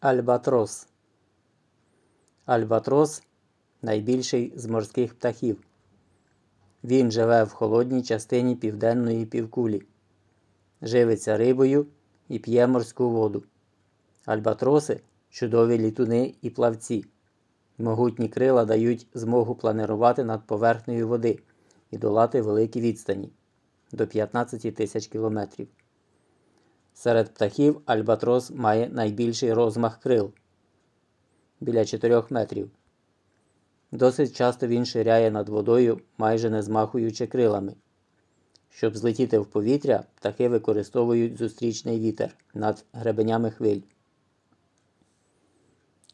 Альбатрос. Альбатрос найбільший з морських птахів. Він живе в холодній частині південної півкулі, живиться рибою і п'є морську воду. Альбатроси чудові літуни і плавці. Могутні крила дають змогу планирувати над поверхнею води і долати великі відстані до 15 тисяч кілометрів. Серед птахів альбатрос має найбільший розмах крил біля 4 метрів. Досить часто він ширяє над водою, майже не змахуючи крилами. Щоб злетіти в повітря, птахи використовують зустрічний вітер над гребенями хвиль.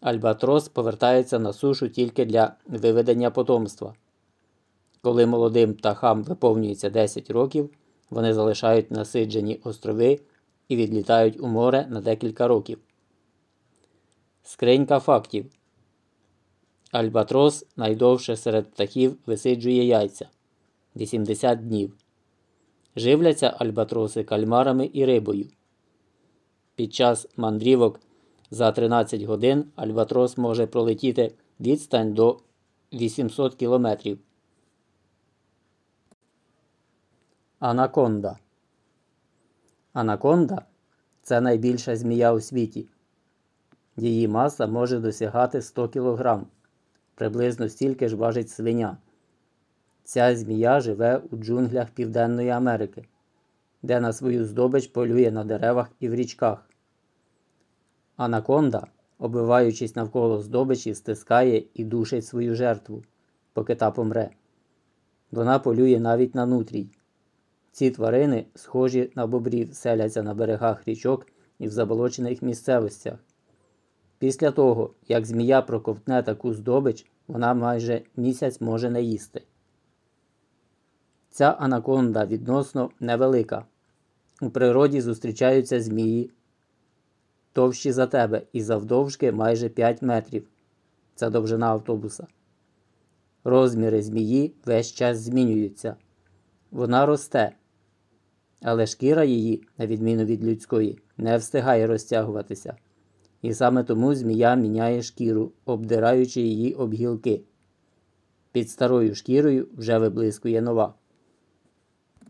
Альбатрос повертається на сушу тільки для виведення потомства. Коли молодим птахам виповнюється 10 років, вони залишають насиджені острови і відлітають у море на декілька років. Скринька фактів. Альбатрос найдовше серед птахів висиджує яйця 80 днів. Живляться альбатроси кальмарами і рибою. Під час мандрівок за 13 годин альбатрос може пролетіти відстань до 800 кілометрів. Анаконда. Анаконда це найбільша змія у світі. Її маса може досягати 100 кг. Приблизно стільки ж важить свиня. Ця змія живе у джунглях Південної Америки, де на свою здобич полює на деревах і в річках. Анаконда, оббиваючись навколо здобичі, стискає і душить свою жертву, поки та помре. Вона полює навіть на нутрій. Ці тварини, схожі на бобрів, селяться на берегах річок і в заболочених місцевостях. Після того, як змія проковтне таку здобич, вона майже місяць може не їсти. Ця анаконда відносно невелика. У природі зустрічаються змії товщі за тебе і завдовжки майже 5 метрів. Це довжина автобуса. Розміри змії весь час змінюються. Вона росте, але шкіра її, на відміну від людської, не встигає розтягуватися. І саме тому змія міняє шкіру, обдираючи її об гілки. Під старою шкірою вже виблискує нова.